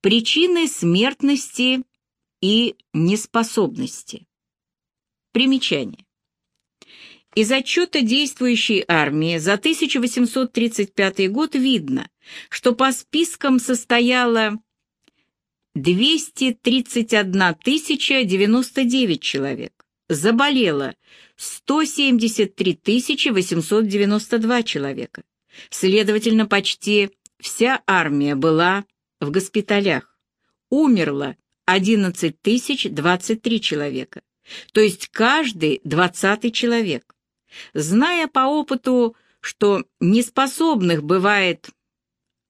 Причины смертности и неспособности. Примечание. Из отчета действующей армии за 1835 год видно, что по спискам состояло 231 099 человек, заболело 173 892 человека. Следовательно, почти вся армия была в госпиталях. Умерло 11 023 человека, то есть каждый двадцатый человек. Зная по опыту, что неспособных бывает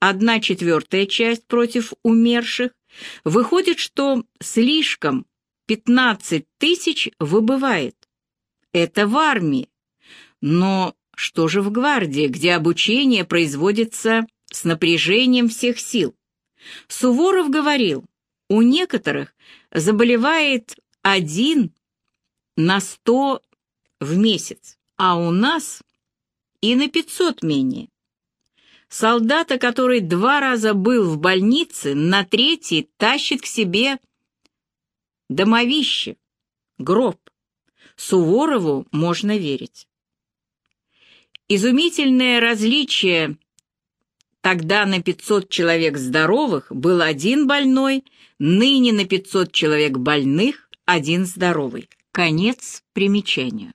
одна четвертая часть против умерших, выходит, что слишком 15 тысяч выбывает. Это в армии. Но что же в гвардии, где обучение производится с напряжением всех сил? Суворов говорил, у некоторых заболевает один на сто в месяц, а у нас и на пятьсот менее. Солдата, который два раза был в больнице, на третий тащит к себе домовище, гроб. Суворову можно верить. Изумительное различие Тогда на 500 человек здоровых был один больной, ныне на 500 человек больных один здоровый. Конец примечания.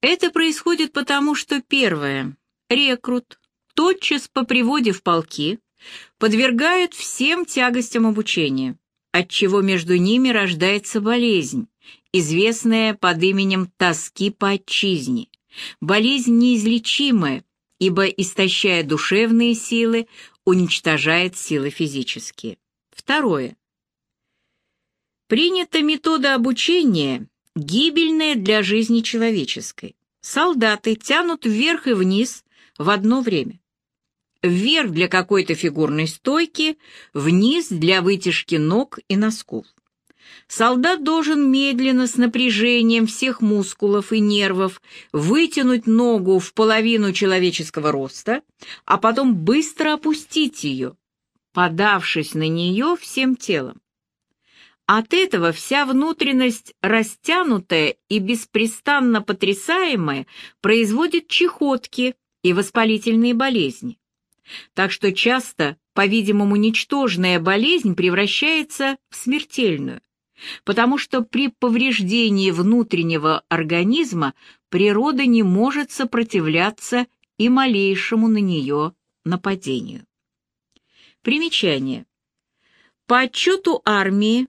Это происходит потому, что первое, рекрут, тотчас по приводе в полки, подвергают всем тягостям обучения, отчего между ними рождается болезнь, известная под именем тоски по отчизне, болезнь неизлечимая, ибо, истощая душевные силы, уничтожает силы физические. Второе. Принята метода обучения, гибельная для жизни человеческой. Солдаты тянут вверх и вниз в одно время. Вверх для какой-то фигурной стойки, вниз для вытяжки ног и носков. Солдат должен медленно, с напряжением всех мускулов и нервов, вытянуть ногу в половину человеческого роста, а потом быстро опустить ее, подавшись на нее всем телом. От этого вся внутренность, растянутая и беспрестанно потрясаемая, производит чехотки и воспалительные болезни. Так что часто, по-видимому, ничтожная болезнь превращается в смертельную потому что при повреждении внутреннего организма природа не может сопротивляться и малейшему на нее нападению. Примечание. По отчету армии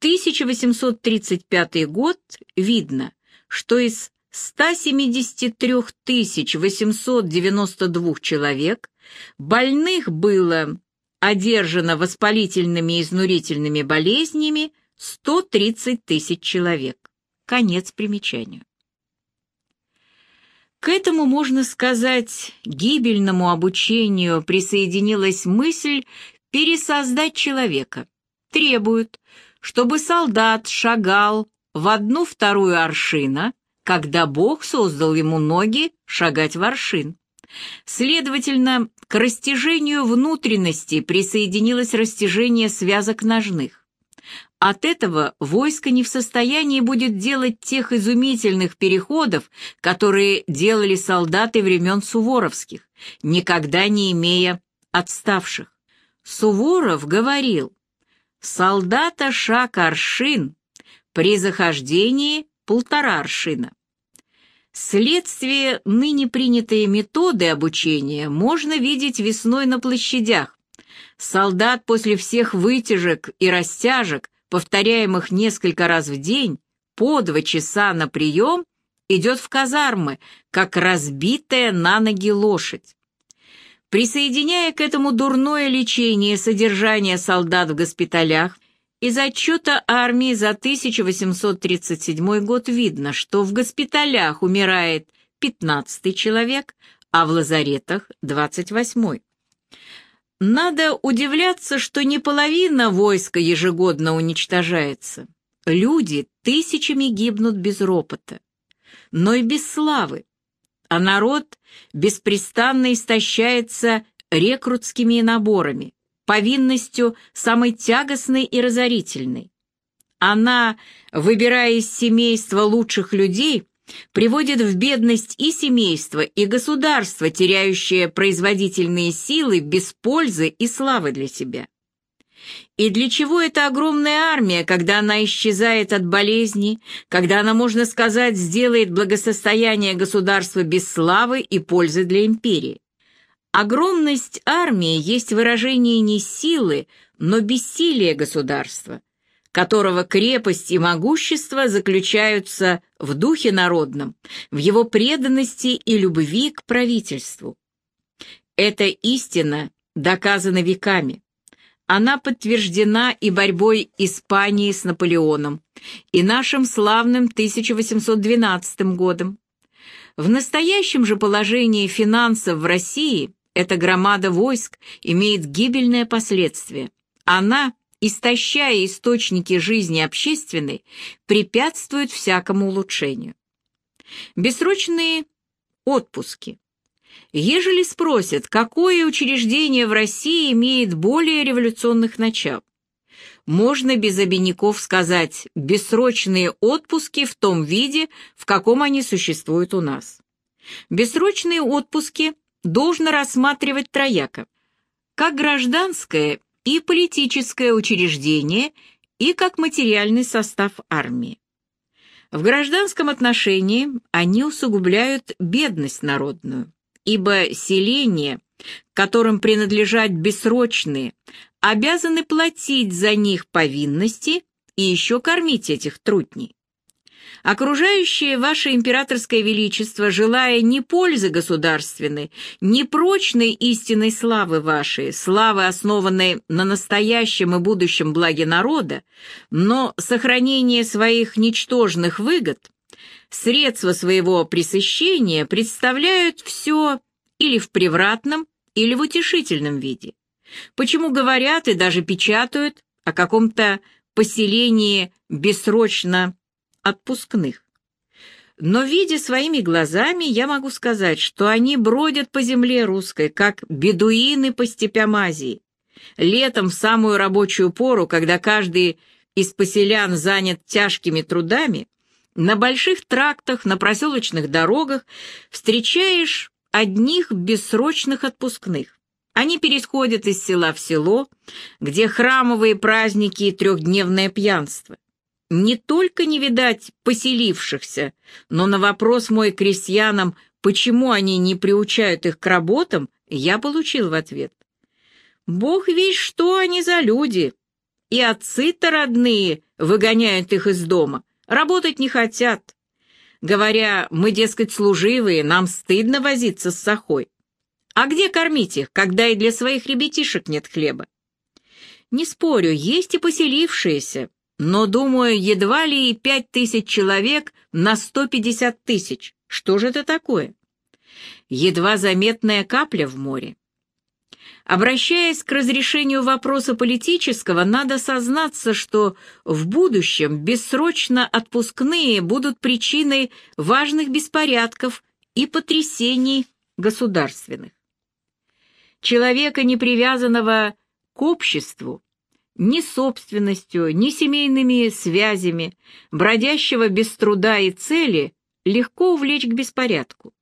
1835 год видно, что из 173 892 человек больных было одержано воспалительными и изнурительными болезнями 130 тысяч человек. Конец примечанию. К этому, можно сказать, гибельному обучению присоединилась мысль пересоздать человека. Требуют, чтобы солдат шагал в одну-вторую аршина, когда Бог создал ему ноги шагать в аршин. Следовательно, к растяжению внутренности присоединилось растяжение связок ножных. От этого войско не в состоянии будет делать тех изумительных переходов, которые делали солдаты времен Суворовских, никогда не имея отставших. Суворов говорил, солдата шаг аршин, при захождении полтора аршина. Следствие ныне принятой методы обучения можно видеть весной на площадях. Солдат после всех вытяжек и растяжек повторяемых несколько раз в день, по два часа на прием, идет в казармы, как разбитая на ноги лошадь. Присоединяя к этому дурное лечение содержания солдат в госпиталях, из отчета армии за 1837 год видно, что в госпиталях умирает 15 человек, а в лазаретах 28. Надо удивляться, что не половина войска ежегодно уничтожается. Люди тысячами гибнут без ропота, но и без славы, а народ беспрестанно истощается рекрутскими наборами, повинностью самой тягостной и разорительной. Она, выбирая из семейства лучших людей, приводит в бедность и семейство, и государство, теряющее производительные силы без пользы и славы для себя. И для чего эта огромная армия, когда она исчезает от болезни, когда она, можно сказать, сделает благосостояние государства без славы и пользы для империи? Огромность армии есть выражение не силы, но бессилия государства, которого крепость и могущество заключаются в духе народном, в его преданности и любви к правительству. Эта истина доказана веками. Она подтверждена и борьбой Испании с Наполеоном, и нашим славным 1812 годом. В настоящем же положении финансов в России эта громада войск имеет гибельное последствие. Она, истощая источники жизни общественной, препятствует всякому улучшению. Бессрочные отпуски. Ежели спросят, какое учреждение в России имеет более революционных начал, можно без обиняков сказать «бессрочные отпуски в том виде, в каком они существуют у нас». Бессрочные отпуски должно рассматривать трояко, как гражданское и политическое учреждение и как материальный состав армии. В гражданском отношении они усугубляют бедность народную, ибо селения, которым принадлежат бессрочные, обязаны платить за них повинности и еще кормить этих трутней. Окружающее ваше императорское величество, желая ни пользы государственной, ни прочной истинной славы вашей, славы, основанной на настоящем и будущем благе народа, но сохранение своих ничтожных выгод, средства своего пресыщения представляют все или в превратном, или в утешительном виде. Почему говорят и даже печатают о каком-то поселении бессрочно отпускных. Но, видя своими глазами, я могу сказать, что они бродят по земле русской, как бедуины по степям Азии. Летом, в самую рабочую пору, когда каждый из поселян занят тяжкими трудами, на больших трактах, на проселочных дорогах встречаешь одних бессрочных отпускных. Они пересходят из села в село, где храмовые праздники и трехдневное пьянство не только не видать поселившихся, но на вопрос мой крестьянам, почему они не приучают их к работам, я получил в ответ. Бог весь что они за люди, и отцы-то родные выгоняют их из дома, работать не хотят. Говоря, мы, дескать, служивые, нам стыдно возиться с сахой. А где кормить их, когда и для своих ребятишек нет хлеба? Не спорю, есть и поселившиеся, но, думаю, едва ли и пять тысяч человек на сто пятьдесят тысяч. Что же это такое? Едва заметная капля в море. Обращаясь к разрешению вопроса политического, надо сознаться, что в будущем бессрочно отпускные будут причиной важных беспорядков и потрясений государственных. Человека, не привязанного к обществу, ни собственностью, ни семейными связями, бродящего без труда и цели, легко увлечь к беспорядку.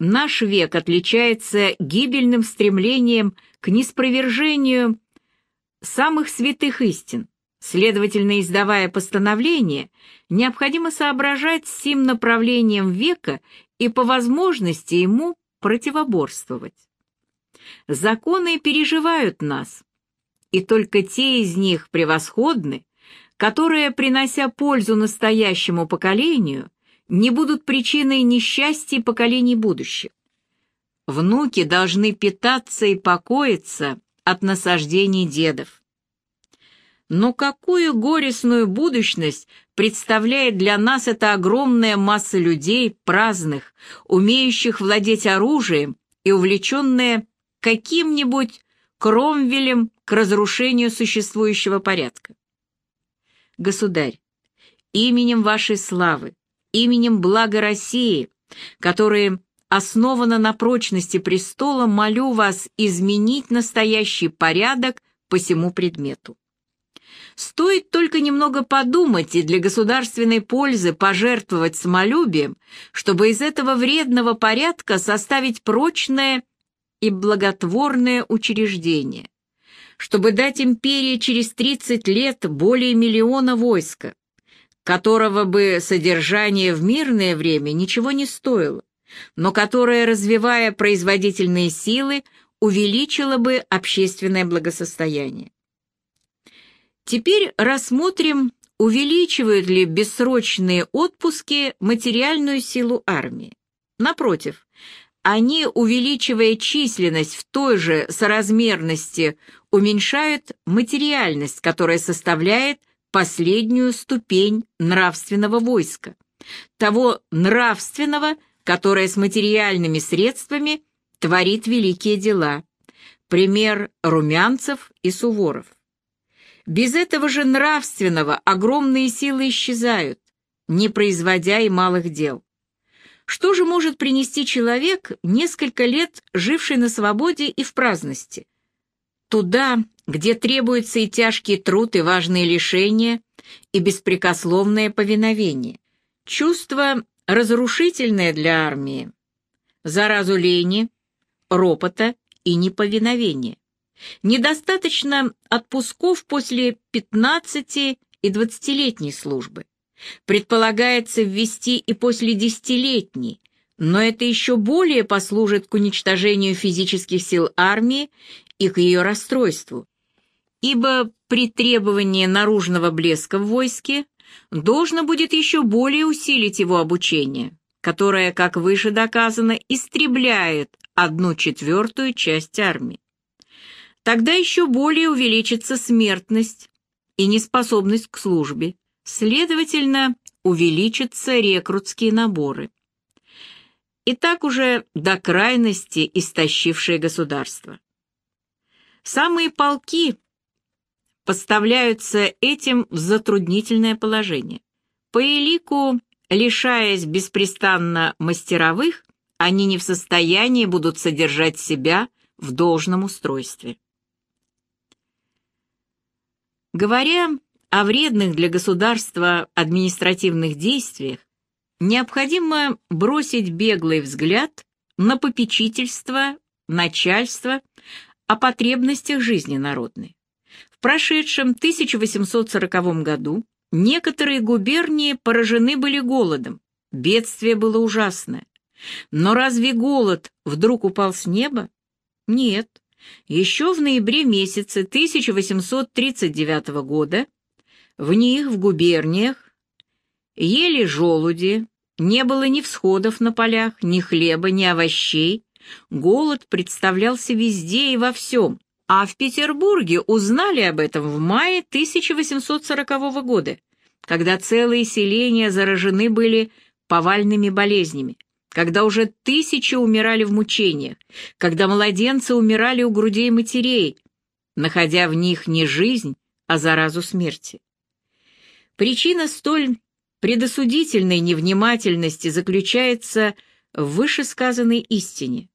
Наш век отличается гибельным стремлением к неспровержению самых святых истин. Следовательно, издавая постановление, необходимо соображать с сим направлением века и по возможности ему противоборствовать. Законы переживают нас, и только те из них превосходны, которые, принося пользу настоящему поколению, не будут причиной несчастья поколений будущих. Внуки должны питаться и покоиться от насаждений дедов. Но какую горестную будущность представляет для нас эта огромная масса людей, праздных, умеющих владеть оружием и увлеченная каким-нибудь Кромвелем к разрушению существующего порядка. Государь, именем вашей славы, именем блага России, которые основана на прочности престола, молю вас изменить настоящий порядок по всему предмету. Стоит только немного подумать и для государственной пользы пожертвовать самолюбием, чтобы из этого вредного порядка составить прочное и благотворное учреждение, чтобы дать империи через 30 лет более миллиона войска, которого бы содержание в мирное время ничего не стоило, но которое, развивая производительные силы, увеличило бы общественное благосостояние. Теперь рассмотрим, увеличивают ли бессрочные отпуски материальную силу армии. Напротив, они, увеличивая численность в той же соразмерности, уменьшают материальность, которая составляет последнюю ступень нравственного войска, того нравственного, которое с материальными средствами творит великие дела. Пример Румянцев и Суворов. Без этого же нравственного огромные силы исчезают, не производя и малых дел. Что же может принести человек, несколько лет живший на свободе и в праздности? Туда, где требуется и тяжкий труд, и важные лишения, и беспрекословное повиновение. Чувство разрушительное для армии, заразу лени, ропота и неповиновения. Недостаточно отпусков после 15 и 20-летней службы. Предполагается ввести и после десятилетней, но это еще более послужит к уничтожению физических сил армии и к ее расстройству, ибо при требовании наружного блеска в войске должно будет еще более усилить его обучение, которое, как выше доказано, истребляет одну четвертую часть армии. Тогда еще более увеличится смертность и неспособность к службе, следовательно, увеличатся рекрутские наборы. И так уже до крайности истощившее государство. Самые полки поставляются этим в затруднительное положение. По элику, лишаясь беспрестанно мастеровых, они не в состоянии будут содержать себя в должном устройстве. Говоря о вредных для государства административных действиях, необходимо бросить беглый взгляд на попечительство, начальство о потребностях жизни народной. В прошедшем 1840 году некоторые губернии поражены были голодом, бедствие было ужасное. Но разве голод вдруг упал с неба? Нет. Еще в ноябре месяце 1839 года в них, в губерниях, ели желуди, не было ни всходов на полях, ни хлеба, ни овощей. Голод представлялся везде и во всем, а в Петербурге узнали об этом в мае 1840 года, когда целые селения заражены были повальными болезнями когда уже тысячи умирали в мучениях, когда младенцы умирали у грудей матерей, находя в них не жизнь, а заразу смерти. Причина столь предосудительной невнимательности заключается в вышесказанной истине,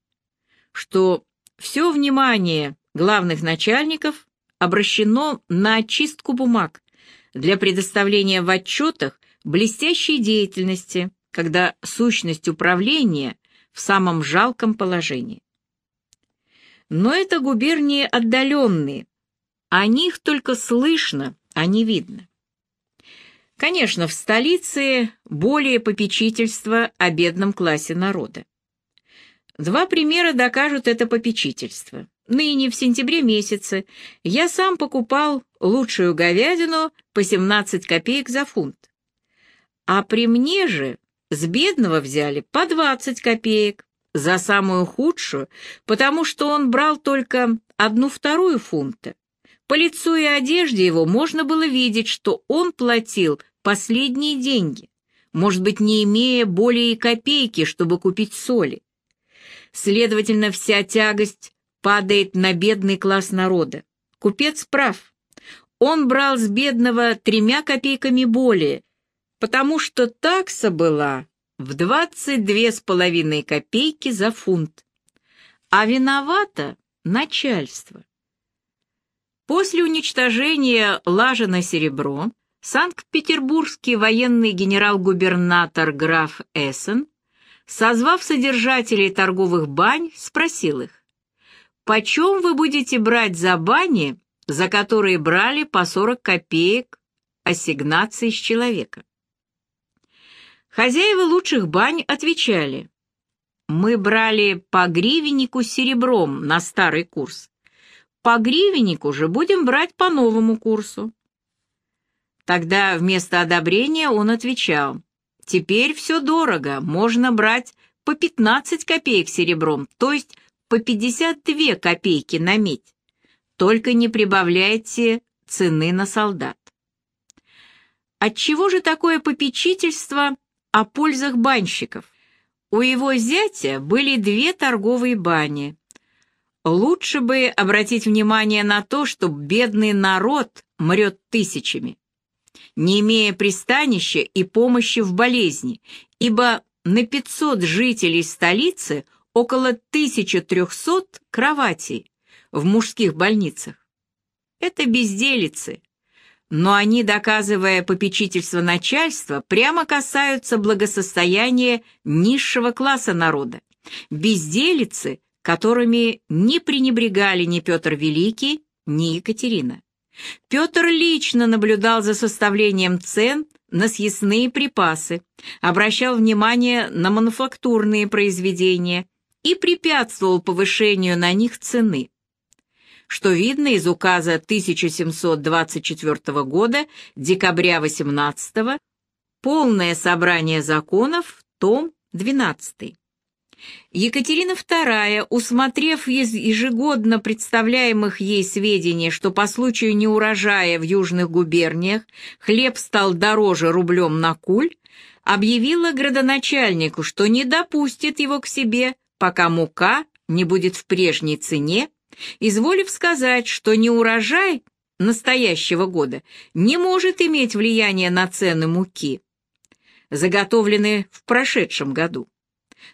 что все внимание главных начальников обращено на очистку бумаг для предоставления в отчетах блестящей деятельности, когда сущность управления в самом жалком положении. Но это губернии отдаленные, о них только слышно, а не видно. Конечно, в столице более попечительство о бедном классе народа. Два примера докажут это попечительство. Ныне, в сентябре месяце, я сам покупал лучшую говядину по 17 копеек за фунт. А при мне же с бедного взяли по 20 копеек, за самую худшую, потому что он брал только одну-вторую фунта. По лицу и одежде его можно было видеть, что он платил последние деньги, может быть, не имея более и копейки, чтобы купить соли. Следовательно, вся тягость падает на бедный класс народа. Купец прав. Он брал с бедного тремя копейками более, потому что такса была в 22,5 копейки за фунт. А виновато начальство. После уничтожения лажа на серебро Санкт-Петербургский военный генерал-губернатор граф Эссен, созвав содержателей торговых бань, спросил их, «Почем вы будете брать за бани, за которые брали по 40 копеек ассигнации с человека?» Хозяева лучших бань отвечали, «Мы брали по гривеннику серебром на старый курс. По гривеннику же будем брать по новому курсу». Тогда вместо одобрения он отвечал, «Теперь все дорого, можно брать по 15 копеек серебром, то есть по 52 копейки на медь. Только не прибавляйте цены на солдат». Отчего же такое попечительство о пользах банщиков? У его зятя были две торговые бани. Лучше бы обратить внимание на то, что бедный народ мрет тысячами не имея пристанища и помощи в болезни, ибо на 500 жителей столицы около 1300 кроватей в мужских больницах. Это безделицы, но они, доказывая попечительство начальства, прямо касаются благосостояния низшего класса народа. Безделицы, которыми не пренебрегали ни Петр Великий, ни Екатерина. Петр лично наблюдал за составлением цен на съестные припасы, обращал внимание на мануфактурные произведения и препятствовал повышению на них цены, что видно из указа 1724 года, декабря 18 полное собрание законов, том 12. Екатерина II, усмотрев из ежегодно представляемых ей сведений, что по случаю неурожая в южных губерниях хлеб стал дороже рублем на куль, объявила градоначальнику, что не допустит его к себе, пока мука не будет в прежней цене, изволив сказать, что неурожай настоящего года не может иметь влияния на цены муки, заготовленные в прошедшем году.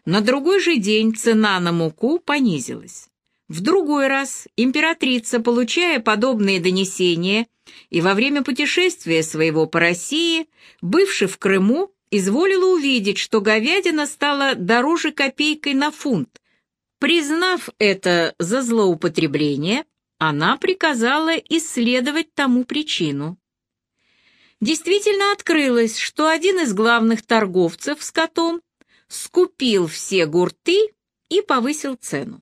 На другой же день цена на муку понизилась. В другой раз императрица, получая подобные донесения и во время путешествия своего по России, бывший в Крыму, изволила увидеть, что говядина стала дороже копейкой на фунт. Признав это за злоупотребление, она приказала исследовать тому причину. Действительно открылось, что один из главных торговцев с котом скупил все гурты и повысил цену.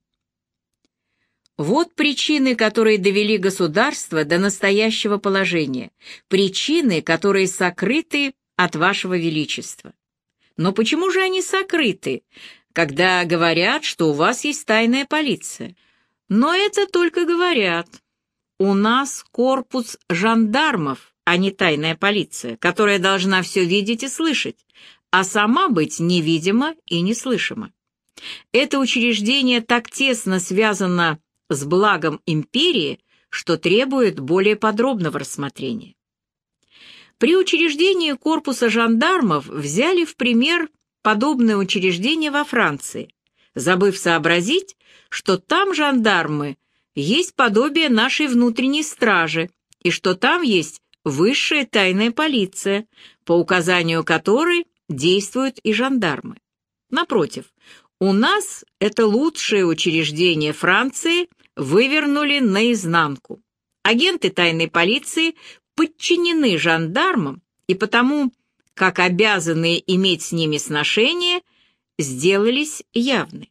Вот причины, которые довели государство до настоящего положения, причины, которые сокрыты от вашего величества. Но почему же они сокрыты, когда говорят, что у вас есть тайная полиция? Но это только говорят. У нас корпус жандармов, а не тайная полиция, которая должна все видеть и слышать, а сама быть невидима и неслышима. Это учреждение так тесно связано с благом империи, что требует более подробного рассмотрения. При учреждении корпуса жандармов взяли в пример подобное учреждение во Франции, забыв сообразить, что там жандармы есть подобие нашей внутренней стражи, и что там есть высшая тайная полиция, по указанию которой действуют и жандармы. Напротив, у нас это лучшее учреждение Франции вывернули наизнанку. Агенты тайной полиции подчинены жандармам и потому, как обязанные иметь с ними сношение, сделались явны.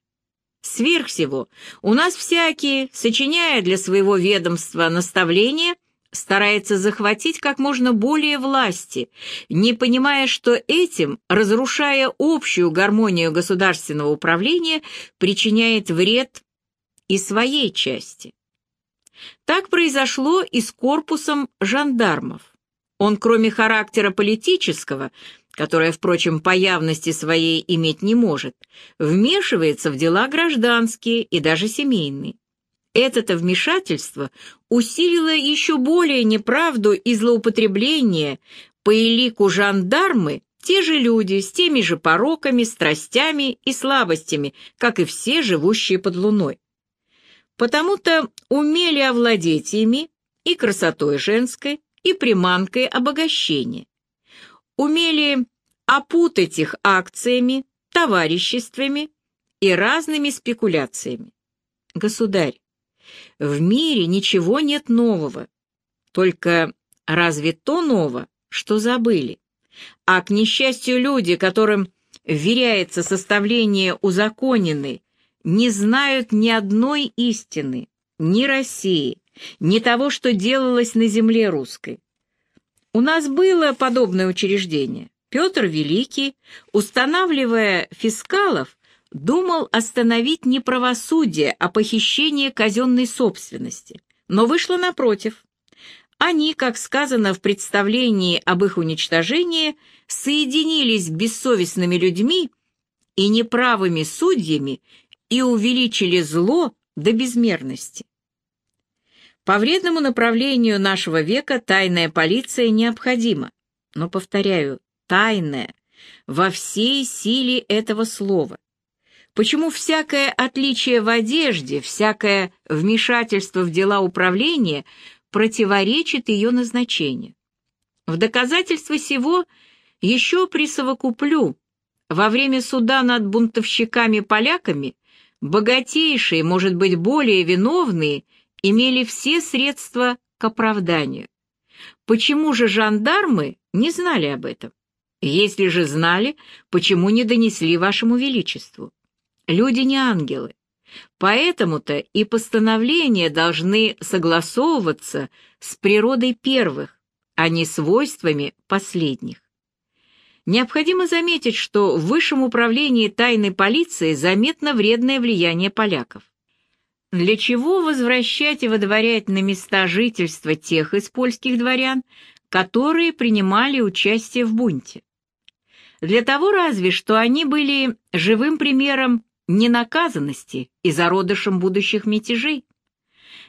Сверх всего, у нас всякие, сочиняя для своего ведомства наставления, старается захватить как можно более власти, не понимая, что этим, разрушая общую гармонию государственного управления, причиняет вред и своей части. Так произошло и с корпусом жандармов. Он, кроме характера политического, которое, впрочем, по явности своей иметь не может, вмешивается в дела гражданские и даже семейные. Это-то вмешательство усилило еще более неправду и злоупотребление по элику жандармы те же люди с теми же пороками, страстями и слабостями, как и все живущие под луной. Потому-то умели овладеть ими и красотой женской, и приманкой обогащения. Умели опутать их акциями, товариществами и разными спекуляциями. Государь, в мире ничего нет нового, только разве то ново, что забыли? А к несчастью люди, которым вверяется составление узаконенной, не знают ни одной истины, ни России, ни того, что делалось на земле русской. У нас было подобное учреждение. Петр Великий, устанавливая фискалов, думал остановить не правосудие, а похищение казенной собственности. Но вышло напротив. Они, как сказано в представлении об их уничтожении, соединились с бессовестными людьми и неправыми судьями и увеличили зло до безмерности. По вредному направлению нашего века тайная полиция необходима, но, повторяю, тайная, во всей силе этого слова. Почему всякое отличие в одежде, всякое вмешательство в дела управления противоречит ее назначению? В доказательство сего еще присовокуплю. Во время суда над бунтовщиками-поляками богатейшие, может быть, более виновные, имели все средства к оправданию. Почему же жандармы не знали об этом? Если же знали, почему не донесли вашему величеству? Люди не ангелы. Поэтому-то и постановления должны согласовываться с природой первых, а не свойствами последних. Необходимо заметить, что в высшем управлении тайной полиции заметно вредное влияние поляков. Для чего возвращать и выдворять на места жительства тех из польских дворян, которые принимали участие в бунте? Для того разве, что они были живым примером ненаказанности и зародышем будущих мятежей.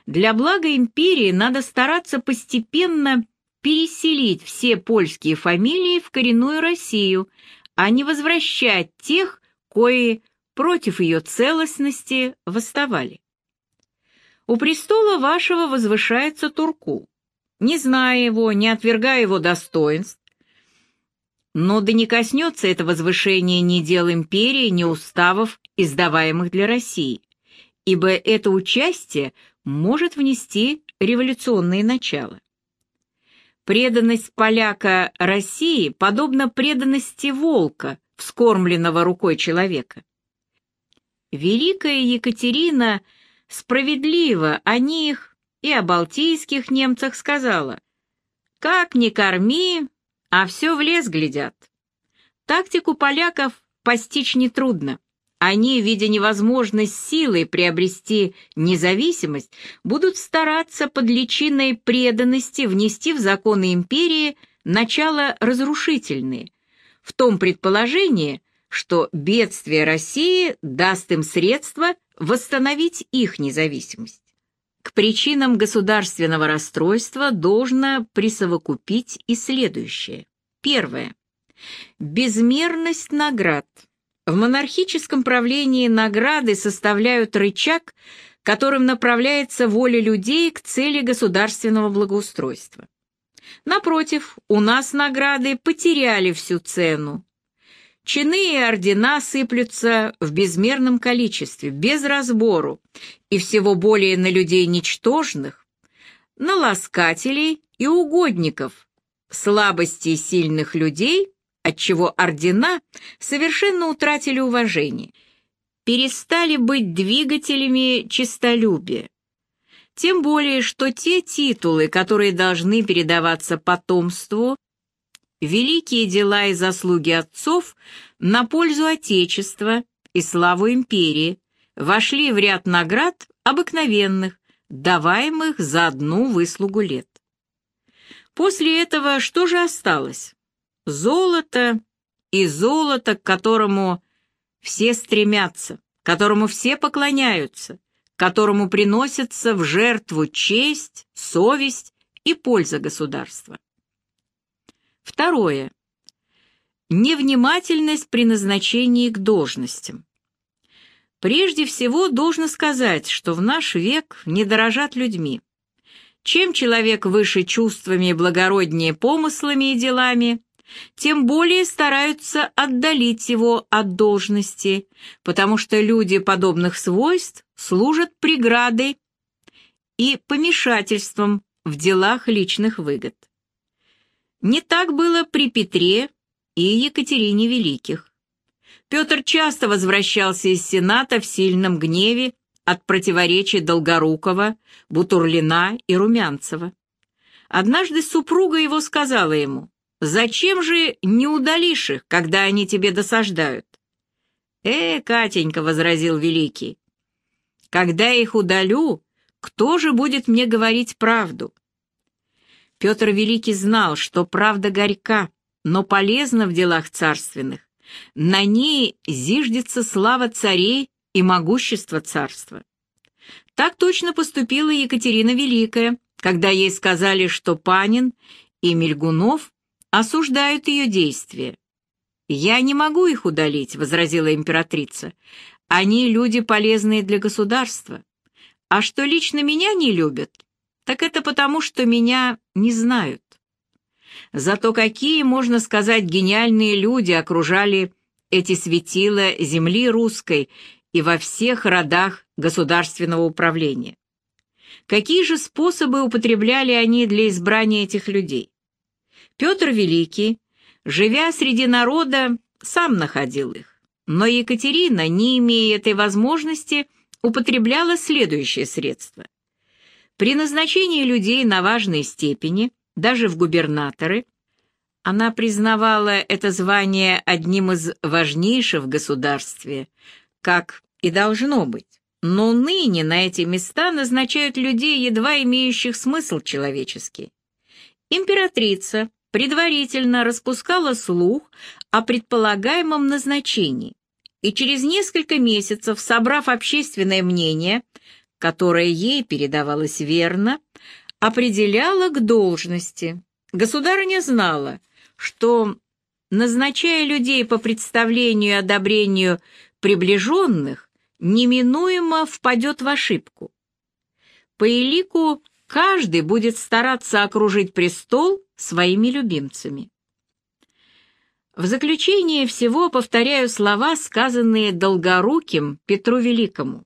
Для блага империи надо стараться постепенно переселить все польские фамилии в коренную Россию, а не возвращать тех, кои против ее целостности восставали. У престола вашего возвышается Туркул. Не зная его, не отвергая его достоинств, но да не коснется это возвышение ни дел империи, ни уставов, издаваемых для России, ибо это участие может внести революционные начала. Преданность поляка России подобна преданности волка, вскормленного рукой человека. Великая Екатерина справедливо о них и о балтийских немцах сказала, «Как ни корми, а все в лес глядят». Тактику поляков постичь нетрудно. Они, видя невозможность силой приобрести независимость, будут стараться под личиной преданности внести в законы империи начало разрушительные, в том предположении, что бедствие России даст им средства восстановить их независимость. К причинам государственного расстройства должно присовокупить и следующее. Первое. Безмерность наград – в монархическом правлении награды составляют рычаг, которым направляется воля людей к цели государственного благоустройства. Напротив, у нас награды потеряли всю цену. Чины и ордена сыплются в безмерном количестве, без разбору, и всего более на людей ничтожных, на ласкателей и угодников, слабости сильных людей отчего ордена совершенно утратили уважение, перестали быть двигателями честолюбия. Тем более, что те титулы, которые должны передаваться потомству, великие дела и заслуги отцов на пользу Отечества и славу империи, вошли в ряд наград обыкновенных, даваемых за одну выслугу лет. После этого что же осталось? Золото и золото, к которому все стремятся, которому все поклоняются, которому приносятся в жертву честь, совесть и польза государства. Второе. Невнимательность при назначении к должностям. Прежде всего, должно сказать, что в наш век не дорожат людьми. Чем человек выше чувствами и благороднее помыслами и делами, тем более стараются отдалить его от должности, потому что люди подобных свойств служат преградой и помешательством в делах личных выгод. Не так было при Петре и Екатерине Великих. Петр часто возвращался из Сената в сильном гневе от противоречий Долгорукова, Бутурлина и Румянцева. Однажды супруга его сказала ему, «Зачем же не удалишь их, когда они тебе досаждают?» «Э, Катенька», — возразил Великий, — «когда их удалю, кто же будет мне говорить правду?» Петр Великий знал, что правда горька, но полезна в делах царственных. На ней зиждется слава царей и могущество царства. Так точно поступила Екатерина Великая, когда ей сказали, что Панин и Мельгунов осуждают ее действия. «Я не могу их удалить», — возразила императрица. «Они люди, полезные для государства. А что лично меня не любят, так это потому, что меня не знают». Зато какие, можно сказать, гениальные люди окружали эти светила земли русской и во всех родах государственного управления. Какие же способы употребляли они для избрания этих людей? Петр Великий, живя среди народа, сам находил их. Но Екатерина, не имея этой возможности, употребляла следующее средство. При назначении людей на важной степени, даже в губернаторы, она признавала это звание одним из важнейших в государстве, как и должно быть. Но ныне на эти места назначают людей, едва имеющих смысл человеческий. Императрица предварительно распускала слух о предполагаемом назначении, и через несколько месяцев, собрав общественное мнение, которое ей передавалось верно, определяла к должности. Государыня знала, что, назначая людей по представлению и одобрению приближенных неминуемо впадет в ошибку. По элику каждый будет стараться окружить престол своими любимцами. В заключение всего повторяю слова, сказанные Долгоруким Петру Великому.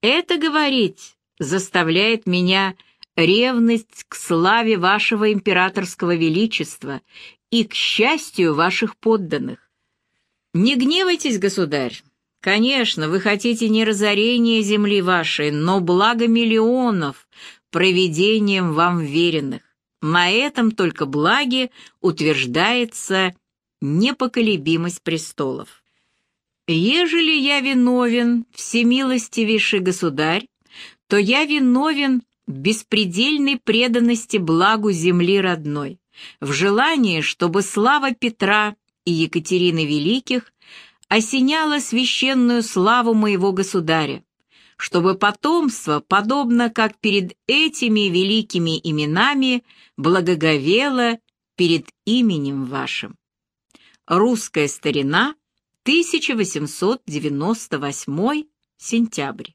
«Это говорить заставляет меня ревность к славе вашего императорского величества и к счастью ваших подданных. Не гневайтесь, государь. Конечно, вы хотите не разорения земли вашей, но благо миллионов, проведением вам веренных. На этом только благе утверждается непоколебимость престолов. Ежели я виновен, всемилостивейший государь, то я виновен в беспредельной преданности благу земли родной, в желании, чтобы слава Петра и Екатерины Великих осеняла священную славу моего государя, чтобы потомство, подобно как перед этими великими именами, благоговело перед именем вашим. Русская старина, 1898 сентябрь.